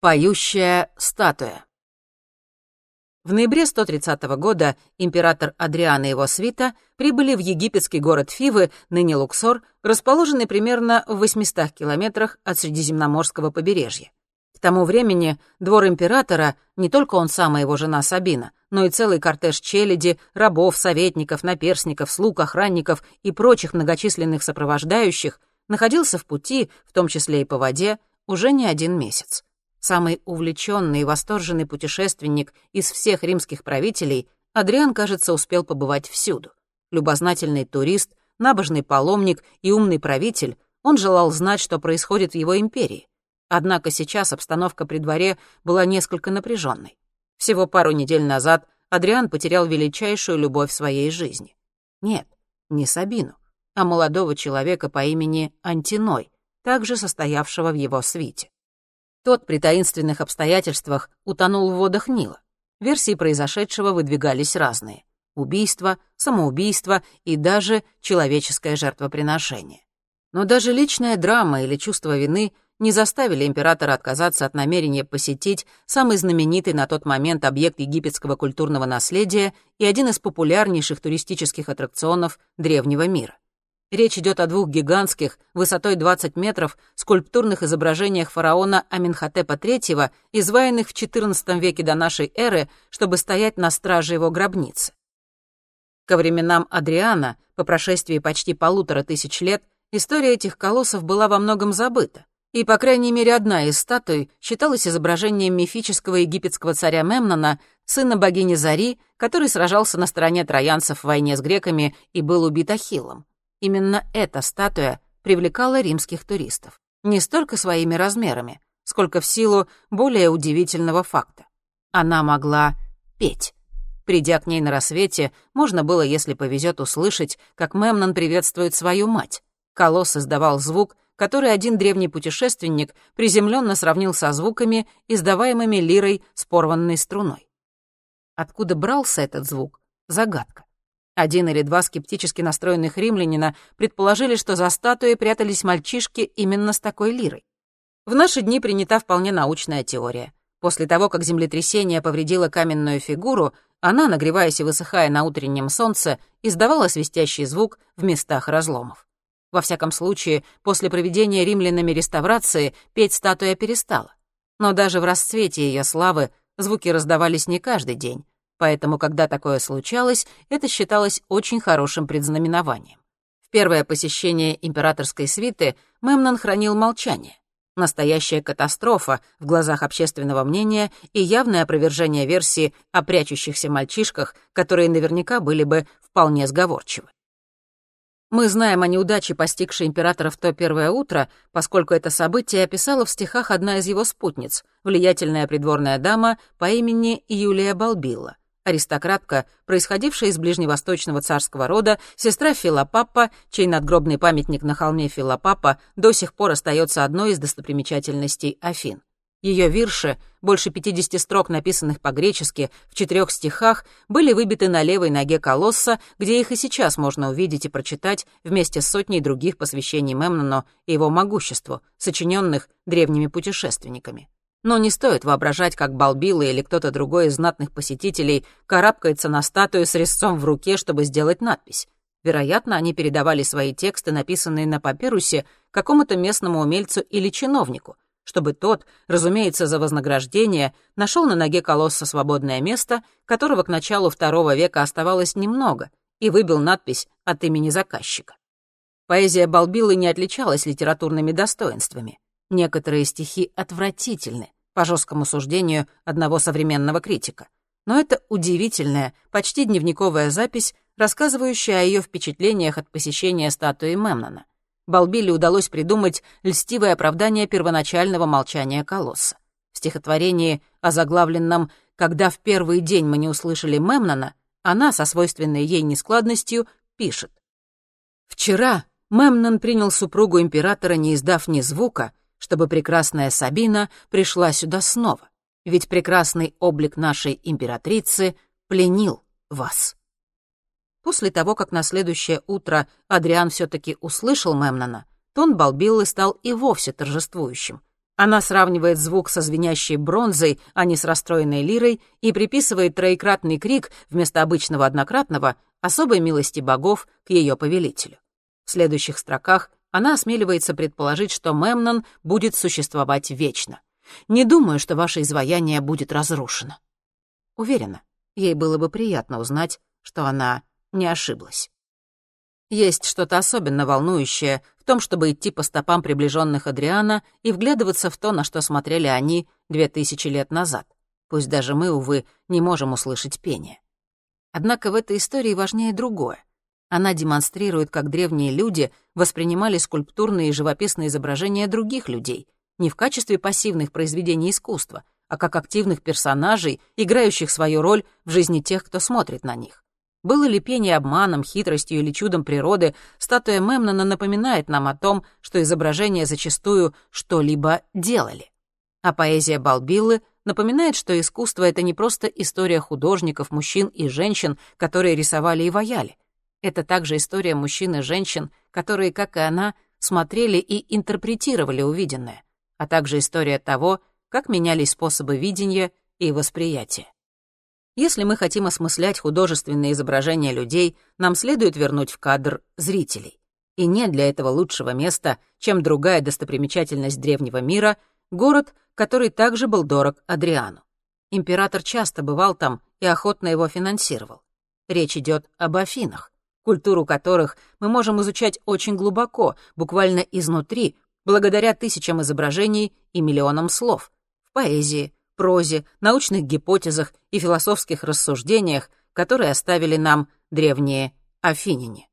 Поющая статуя. В ноябре 130 года император Адриан и его свита прибыли в египетский город Фивы, ныне Луксор, расположенный примерно в 800 километрах от Средиземноморского побережья. К тому времени двор императора, не только он сам и его жена Сабина, но и целый кортеж челяди, рабов, советников, наперсников, слуг, охранников и прочих многочисленных сопровождающих, находился в пути, в том числе и по воде, уже не один месяц. Самый увлеченный и восторженный путешественник из всех римских правителей, Адриан, кажется, успел побывать всюду. Любознательный турист, набожный паломник и умный правитель, он желал знать, что происходит в его империи. Однако сейчас обстановка при дворе была несколько напряженной. Всего пару недель назад Адриан потерял величайшую любовь своей жизни. Нет, не Сабину, а молодого человека по имени Антиной, также состоявшего в его свите. Тот при таинственных обстоятельствах утонул в водах Нила. Версии произошедшего выдвигались разные. Убийство, самоубийство и даже человеческое жертвоприношение. Но даже личная драма или чувство вины не заставили императора отказаться от намерения посетить самый знаменитый на тот момент объект египетского культурного наследия и один из популярнейших туристических аттракционов древнего мира. Речь идет о двух гигантских, высотой 20 метров, скульптурных изображениях фараона Аминхотепа III, изваянных в XIV веке до нашей эры, чтобы стоять на страже его гробницы. Ко временам Адриана, по прошествии почти полутора тысяч лет, история этих колоссов была во многом забыта, и, по крайней мере, одна из статуй считалась изображением мифического египетского царя Мемнона, сына богини Зари, который сражался на стороне троянцев в войне с греками и был убит Ахиллом. Именно эта статуя привлекала римских туристов. Не столько своими размерами, сколько в силу более удивительного факта. Она могла петь. Придя к ней на рассвете, можно было, если повезет, услышать, как Мемнон приветствует свою мать. Колосс издавал звук, который один древний путешественник приземленно сравнил со звуками, издаваемыми лирой с порванной струной. Откуда брался этот звук? Загадка. Один или два скептически настроенных римлянина предположили, что за статуей прятались мальчишки именно с такой лирой. В наши дни принята вполне научная теория. После того, как землетрясение повредило каменную фигуру, она, нагреваясь и высыхая на утреннем солнце, издавала свистящий звук в местах разломов. Во всяком случае, после проведения римлянами реставрации петь статуя перестала. Но даже в расцвете ее славы звуки раздавались не каждый день, Поэтому, когда такое случалось, это считалось очень хорошим предзнаменованием. В первое посещение императорской свиты Мемнон хранил молчание. Настоящая катастрофа в глазах общественного мнения и явное опровержение версии о прячущихся мальчишках, которые наверняка были бы вполне сговорчивы. Мы знаем о неудаче, постигшей императора в то первое утро, поскольку это событие описала в стихах одна из его спутниц, влиятельная придворная дама по имени Юлия Балбилла аристократка, происходившая из ближневосточного царского рода, сестра Филопапа, чей надгробный памятник на холме Филопапа до сих пор остается одной из достопримечательностей Афин. Ее вирши, больше 50 строк, написанных по-гречески, в четырех стихах, были выбиты на левой ноге колосса, где их и сейчас можно увидеть и прочитать вместе с сотней других посвящений Мемнону и его могуществу, сочиненных древними путешественниками. Но не стоит воображать, как Балбила или кто-то другой из знатных посетителей карабкается на статую с резцом в руке, чтобы сделать надпись. Вероятно, они передавали свои тексты, написанные на папирусе, какому-то местному умельцу или чиновнику, чтобы тот, разумеется, за вознаграждение, нашел на ноге колосса свободное место, которого к началу второго века оставалось немного, и выбил надпись от имени заказчика. Поэзия Балбилы не отличалась литературными достоинствами. Некоторые стихи отвратительны, по жесткому суждению одного современного критика. Но это удивительная, почти дневниковая запись, рассказывающая о ее впечатлениях от посещения статуи Мемнона. Балбиле удалось придумать льстивое оправдание первоначального молчания колосса. В стихотворении, озаглавленном «Когда в первый день мы не услышали Мемнона», она, со свойственной ей нескладностью, пишет. «Вчера Мемнон принял супругу императора, не издав ни звука, чтобы прекрасная Сабина пришла сюда снова, ведь прекрасный облик нашей императрицы пленил вас. После того, как на следующее утро Адриан все-таки услышал Мемнона, тон Балбиллы стал и вовсе торжествующим. Она сравнивает звук со звенящей бронзой, а не с расстроенной лирой, и приписывает троекратный крик вместо обычного однократного особой милости богов к ее повелителю. В следующих строках она осмеливается предположить, что Мемнон будет существовать вечно. Не думаю, что ваше изваяние будет разрушено. Уверена, ей было бы приятно узнать, что она не ошиблась. Есть что-то особенно волнующее в том, чтобы идти по стопам приближенных Адриана и вглядываться в то, на что смотрели они две тысячи лет назад. Пусть даже мы, увы, не можем услышать пение. Однако в этой истории важнее другое. Она демонстрирует, как древние люди воспринимали скульптурные и живописные изображения других людей, не в качестве пассивных произведений искусства, а как активных персонажей, играющих свою роль в жизни тех, кто смотрит на них. Было ли пение обманом, хитростью или чудом природы, статуя Мемнона напоминает нам о том, что изображения зачастую что-либо делали. А поэзия Балбиллы напоминает, что искусство — это не просто история художников, мужчин и женщин, которые рисовали и ваяли. Это также история мужчин и женщин, которые, как и она, смотрели и интерпретировали увиденное, а также история того, как менялись способы видения и восприятия. Если мы хотим осмыслять художественные изображения людей, нам следует вернуть в кадр зрителей. И нет для этого лучшего места, чем другая достопримечательность древнего мира — город, который также был дорог Адриану. Император часто бывал там и охотно его финансировал. Речь идет об Афинах, культуру которых мы можем изучать очень глубоко, буквально изнутри, благодаря тысячам изображений и миллионам слов, в поэзии, прозе, научных гипотезах и философских рассуждениях, которые оставили нам древние афиняне.